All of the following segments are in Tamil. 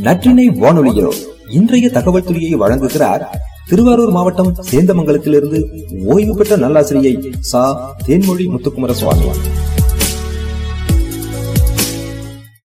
நற்றினை வானொலியோ. இன்றைய தகவல் துறையை வழங்குகிறார் திருவாரூர் மாவட்டம் சேந்தமங்கலத்திலிருந்து ஓய்வு பெற்ற நல்லாசிரியை சா. தேன்மொழி முத்துக்குமர சுவாமி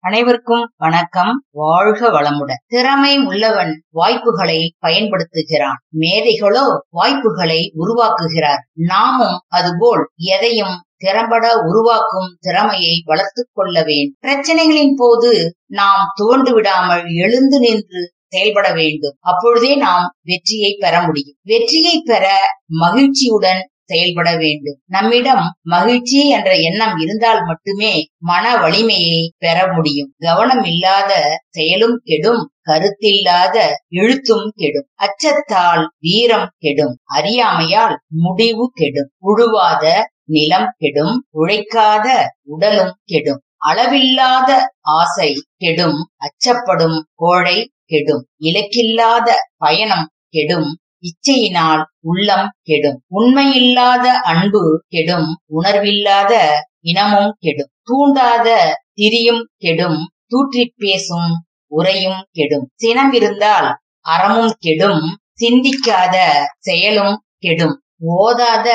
அனைவருக்கும் வணக்கம். வாழ்க வளமுடன். திறமை உள்ளவன் வாய்ப்புகளை பயன்படுத்துகிறான். மேதைகளோ வாய்ப்புகளை உருவாக்குகிறார். நாமும் அதுபோல் எதையும் திறம்பட உருவாக்கும் திறமையை வளர்த்துக் கொள்ள வேண்டும். பிரச்சனைகளின் போது நாம் துவண்டு விடாமல் எழுந்து நின்று செயல்பட வேண்டும். அப்பொழுதே நாம் வெற்றியை பெற முடியும். வெற்றியை பெற மகிழ்ச்சியுடன் செயல்பட வேண்டும். நம்மிடம் மகிழ்ச்சி என்ற எண்ணம் இருந்தால் மட்டுமே மன வலிமையை பெற முடியும். கவனம் இல்லாத செயலும் கெடும். கருத்தில்லாத எழுத்தும் கெடும். அச்சத்தால் வீரம் கெடும். அறியாமையால் முடிவு கெடும். உழுவாத நிலம் கெடும் உழைக்காத உடலும் கெடும் அளவில்லாத ஆசை கெடும் அச்சப்படும் கோழை கெடும் இலக்கில்லாத பயணம் கெடும் இச்சையினால் உள்ளம் கெடும் உண்மையில்லாத அன்பு கெடும் உணர்வில்லாத இனமும் கெடும் தூண்டாத திரியும் கெடும் தூற்றிப் பேசும் உரையும் கெடும் சினம் இருந்தால் அறமும் கெடும் சிந்திக்காத செயலும் கெடும் ஓதாத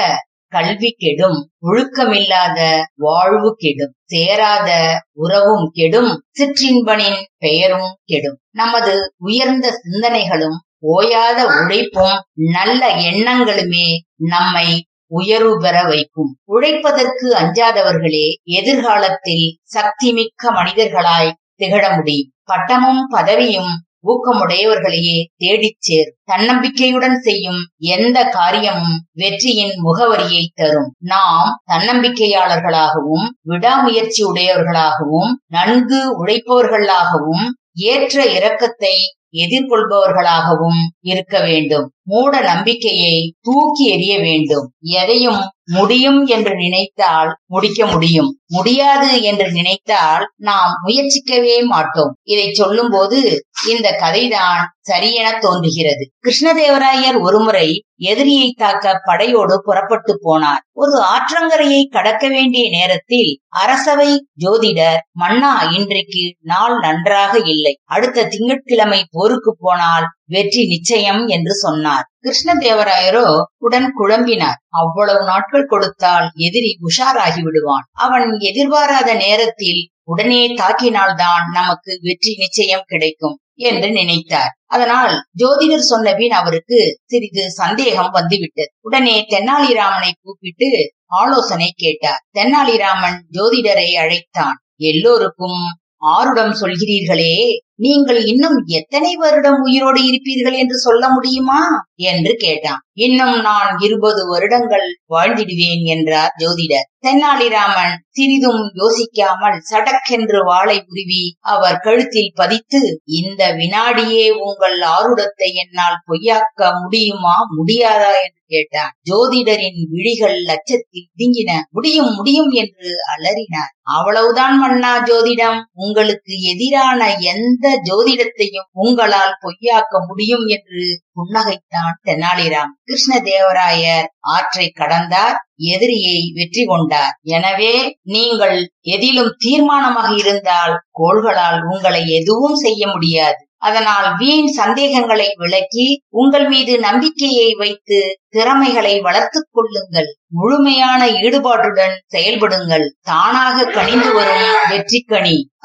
கல்வி கெடும் ஒழுக்கமில்லாத வாழ்வு கெடும் சேராத உறவும் கெடும் சிற்றின்பனின் பெயரும் கெடும். நமது உயர்ந்த சிந்தனைகளும் ஓயாத உழைப்பும் நல்ல எண்ணங்களுமே நம்மை உயர்வு பெற வைக்கும். உழைப்பதற்கு அஞ்சாதவர்களே எதிர்காலத்தில் சக்தி மிக்க மனிதர்களாய் திகழ முடியும். பட்டமும் பதவியும் ஊக்கமுடையவர்களையே தேடிச் சேர். தன்னம்பிக்கையுடன் செய்யும் எந்த காரியமும் வெற்றியின் முகவரியை தரும். நாம் தன்னம்பிக்கையாளர்களாகவும் விடாமுயற்சி உடையவர்களாகவும் நன்கு உழைப்பவர்களாகவும் ஏற்ற இரக்கத்தை எதிர்கொள்பவர்களாகவும் இருக்க வேண்டும். மூட நம்பிக்கையை தூக்கி எறிய வேண்டும். எதையும் முடியும் என்று நினைத்தால் முடிக்க முடியும். முடியாது என்று நினைத்தால் நாம் முயற்சிக்கவே மாட்டோம். இதை சொல்லும் போது இந்த கதைதான் சரியென தோன்றுகிறது. கிருஷ்ணதேவராயர் ஒருமுறை எதிரியை தாக்க படையோடு புறப்பட்டு போனார். ஒரு ஆற்றங்கரையை கடக்க வேண்டிய நேரத்தில் அரசவை ஜோதிடர் மன்னா இன்றைக்கு நாள் நன்றாக இல்லை. அடுத்த திங்கட்கிழமை போருக்கு போனால் வெற்றி நிச்சயம் என்று சொன்னார். கிருஷ்ணதேவராயரோ உடன் குழம்பினார். அவ்வளவு நாட்கள் கொடுத்தால் எதிரி உஷாராகி விடுவான். அவன் எதிர்பாராத நேரத்தில் உடனே தாக்கினால்தான் நமக்கு வெற்றி நிச்சயம் கிடைக்கும் என்று நினைத்தார். அதனால் ஜோதிடர் சொன்னபின் அவருக்கு சிறிது சந்தேகம் வந்துவிட்டது. உடனே தென்னாலிராமனை கூப்பிட்டு ஆலோசனை கேட்டார். தென்னாலிராமன் ஜோதிடரை அழைத்தான். எல்லோருக்கும் ஆருடம் சொல்கிறீர்களே நீங்கள் இன்னும் எத்தனை வருடம் உயிரோடு இருப்பீர்கள் என்று சொல்ல முடியுமா? என்று கேட்டான். இன்னும் நான் இருபது வருடங்கள் வாழ்ந்திடுவேன் என்றார் ஜோதிடர். தென்னாலிராமன் சிறிதும் யோசிக்காமல் சடக்கென்று வாளை உருவி அவர் கழுத்தில் பதித்து இந்த வினாடியே உங்கள் ஆருடத்தை என்னால் பொய்யாக்க முடியுமா? முடியாதா? என்று கேட்டான். ஜோதிடரின் விழிகள் லட்சத்தில் திங்கின முடியும் முடியும் என்று அலறினார். அவ்வளவுதான் மன்னா ஜோதிடம். உங்களுக்கு எதிரான எந்த ஜோதிடத்தையும் உங்களால் பொய்யாக்க முடியும் என்று புன்னகைத்தான் தெனாலிராம். கிருஷ்ணதேவராயர் ஆற்றை கடந்தார் எதிரியை வெற்றி கொண்டார். எனவே நீங்கள் எதிலும் தீர்மானமாக இருந்தால் கோள்களால் உங்களை எதுவும் செய்ய முடியாது. அதனால் வீண் சந்தேகங்களை விளக்கி உங்கள் மீது நம்பிக்கையை வைத்து திறமைகளை வளர்த்துக் கொள்ளுங்கள். முழுமையான ஈடுபாட்டுடன் செயல்படுங்கள். தானாக கணிந்து வரும் வெற்றி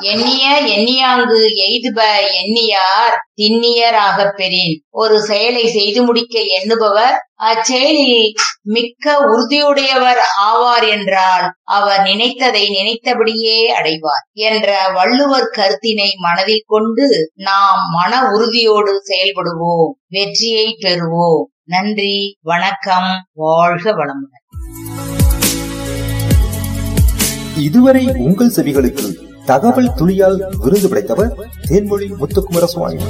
எண்ணிய எண்ணியாங்கு எய்துப எண்ணியார் திண்ணியராக பெறின். ஒரு செயலை செய்து முடிக்க எண்ணுபவர் அச்செயலில் மிக்க உறுதியுடையவர் ஆவார் என்றால் அவர் நினைத்ததை நினைத்தபடியே அடைவார் என்ற வள்ளுவர் கருத்தினை மனதில் கொண்டு நாம் மன உறுதியோடு செயல்படுவோம். வெற்றியை பெறுவோம். நன்றி வணக்கம் வாழ்க வளமுடன். இதுவரை உங்கள் செவிகளுக்கு தகவல் துளியால் விருது படைத்தவர் தேன்மொழி முத்துக்குமர சுவாமி